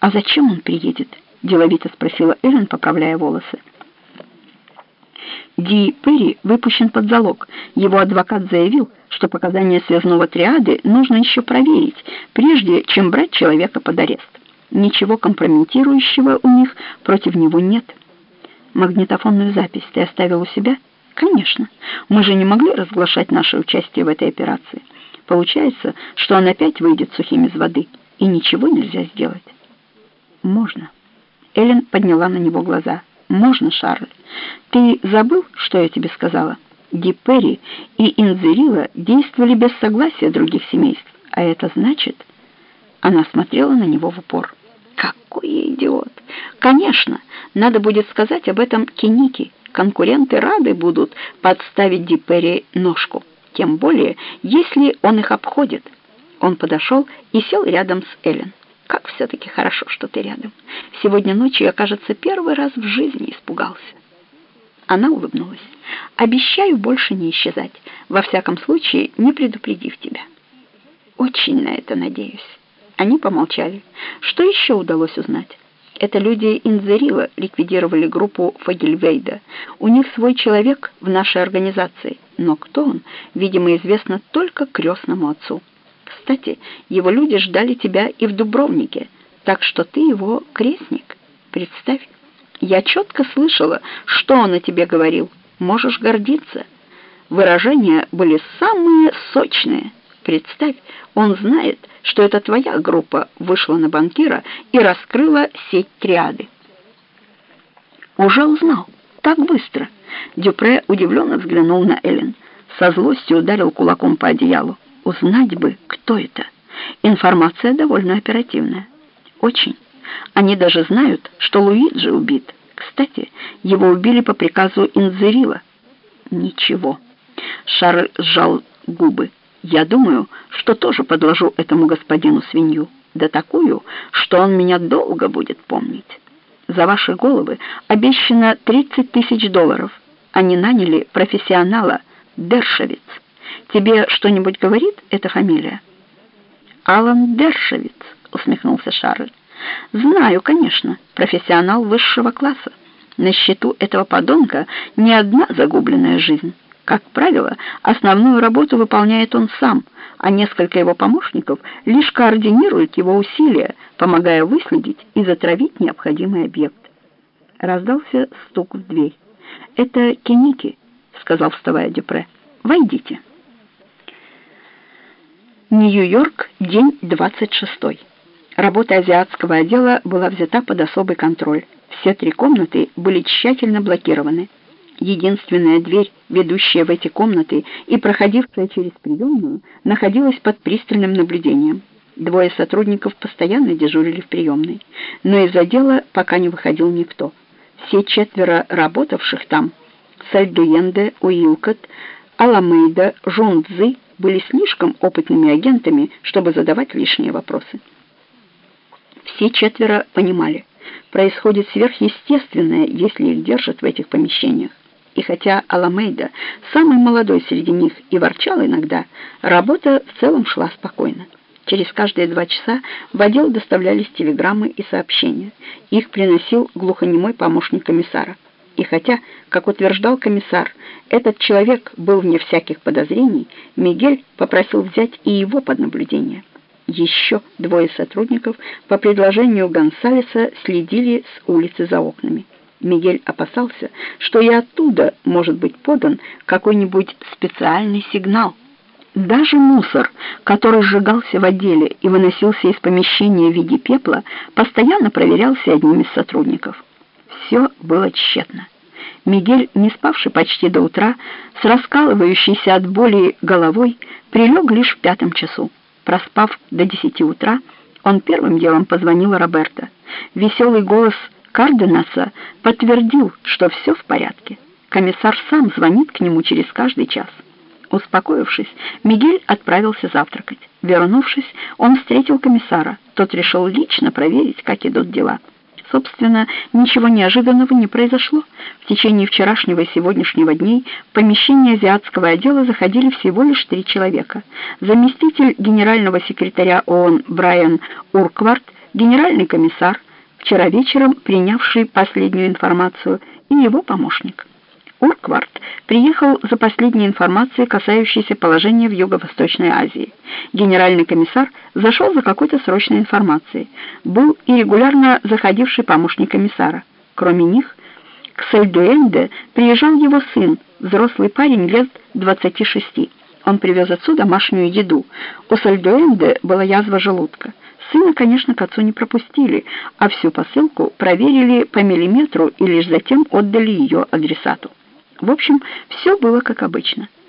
«А зачем он приедет?» — деловито спросила Эллен, поправляя волосы. Ди Перри выпущен под залог. Его адвокат заявил, что показания связного триады нужно еще проверить, прежде чем брать человека под арест. Ничего компрометирующего у них против него нет. Магнитофонную запись ты оставил у себя? Конечно. Мы же не могли разглашать наше участие в этой операции. Получается, что он опять выйдет сухим из воды, и ничего нельзя сделать. Можно. Эллен подняла на него глаза. «Можно, Шарль. Ты забыл, что я тебе сказала? Диппери и Инзерила действовали без согласия других семейств, а это значит...» Она смотрела на него в упор. «Какой идиот! Конечно, надо будет сказать об этом Кеники. Конкуренты рады будут подставить Диппери ножку, тем более, если он их обходит». Он подошел и сел рядом с Эллен. Как все-таки хорошо, что ты рядом. Сегодня ночью я, кажется, первый раз в жизни испугался. Она улыбнулась. Обещаю больше не исчезать, во всяком случае, не предупредив тебя. Очень на это надеюсь. Они помолчали. Что еще удалось узнать? Это люди Инзерила ликвидировали группу Фагельвейда. У них свой человек в нашей организации. Но кто он, видимо, известно только крестному отцу. Кстати, его люди ждали тебя и в Дубровнике, так что ты его крестник. Представь, я четко слышала, что он о тебе говорил. Можешь гордиться. Выражения были самые сочные. Представь, он знает, что это твоя группа вышла на банкира и раскрыла сеть триады. Уже узнал. Так быстро. Дюпре удивленно взглянул на Эллен. Со злостью ударил кулаком по одеялу. Узнать бы, кто это. Информация довольно оперативная. Очень. Они даже знают, что Луиджи убит. Кстати, его убили по приказу Инзерила. Ничего. Шарль сжал губы. Я думаю, что тоже подложу этому господину свинью. Да такую, что он меня долго будет помнить. За ваши головы обещано 30 тысяч долларов. Они наняли профессионала Дершевиц. Тебе что-нибудь говорит эта фамилия? Алан Дершевиц, усмехнулся Шарль. Знаю, конечно, профессионал высшего класса. На счету этого подонка не одна загубленная жизнь. Как правило, основную работу выполняет он сам, а несколько его помощников лишь координируют его усилия, помогая выследить и затравить необходимый объект. Раздался стук в дверь. «Это Кеники», — сказал, вставая Дюпре. «Войдите». Нью-Йорк, день 26. Работа азиатского отдела была взята под особый контроль. Все три комнаты были тщательно блокированы. Единственная дверь, ведущая в эти комнаты и проходившая через приемную, находилась под пристальным наблюдением. Двое сотрудников постоянно дежурили в приемной, но из отдела пока не выходил никто. Все четверо работавших там — Сальдуенде, Уилкот, Аламейда, Жунцзы — были слишком опытными агентами, чтобы задавать лишние вопросы. Все четверо понимали, происходит сверхъестественное, если их держат в этих помещениях. И хотя Аламейда, самый молодой среди них, и ворчал иногда, работа в целом шла спокойно. Через каждые два часа в отдел доставлялись телеграммы и сообщения. Их приносил глухонемой помощник комиссара. И хотя, как утверждал комиссар, этот человек был вне всяких подозрений, Мигель попросил взять и его под наблюдение. Еще двое сотрудников по предложению Гонсалеса следили с улицы за окнами. Мигель опасался, что и оттуда может быть подан какой-нибудь специальный сигнал. Даже мусор, который сжигался в отделе и выносился из помещения в виде пепла, постоянно проверялся одним из сотрудников. Все было тщетно. Мигель, не спавший почти до утра, с раскалывающейся от боли головой, прилег лишь в пятом часу. Проспав до десяти утра, он первым делом позвонил Роберто. Веселый голос Карденаса подтвердил, что все в порядке. Комиссар сам звонит к нему через каждый час. Успокоившись, Мигель отправился завтракать. Вернувшись, он встретил комиссара. Тот решил лично проверить, как идут дела. Собственно, ничего неожиданного не произошло. В течение вчерашнего и сегодняшнего дней в помещение азиатского отдела заходили всего лишь три человека. Заместитель генерального секретаря ООН Брайан Урквард, генеральный комиссар, вчера вечером принявший последнюю информацию, и его помощник. Урквард приехал за последней информацией, касающейся положения в Юго-Восточной Азии. Генеральный комиссар зашел за какой-то срочной информацией. Был и регулярно заходивший помощник комиссара. Кроме них, к Сальдуэнде приезжал его сын, взрослый парень лет 26. Он привез отцу домашнюю еду. У Сальдуэнде была язва желудка. Сына, конечно, к отцу не пропустили, а всю посылку проверили по миллиметру и лишь затем отдали ее адресату. В общем, все было как обычно.